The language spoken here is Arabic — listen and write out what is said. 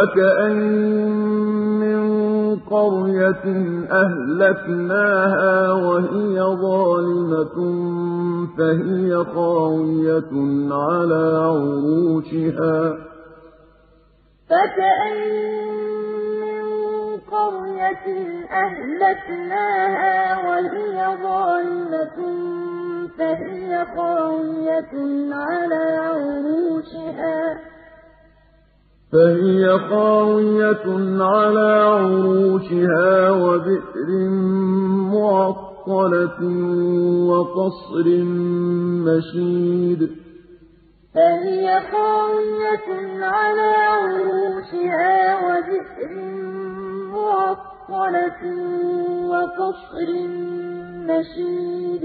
فَكَأَيِّن مِّن قَرْيَةٍ أَهْلَكْنَاهَا وَهِيَ ظَالِمَةٌ فَهِيَ خَاوِيَةٌ عَلَىٰ عُرُوشِهَا ۚ فَكَأَيِّن مِّن قَرْيَةٍ أَهْلَكْنَاهَا وَهِيَ ظَالِمَةٌ فَهِيَ خَاوِيَةٌ عَلَىٰ عُرُوشِهَا وَبِئْرٍ مُّعَطَّلَةٍ وَقَصْرٍ مَّشِيدٍ. فَهِيَ خَاوِيَةٌ عَلَىٰ عُرُوشِهَا وَبِئْرٍ مُّعَطَّلَةٍ وَقَصْرٍ مَّشِيدٍ.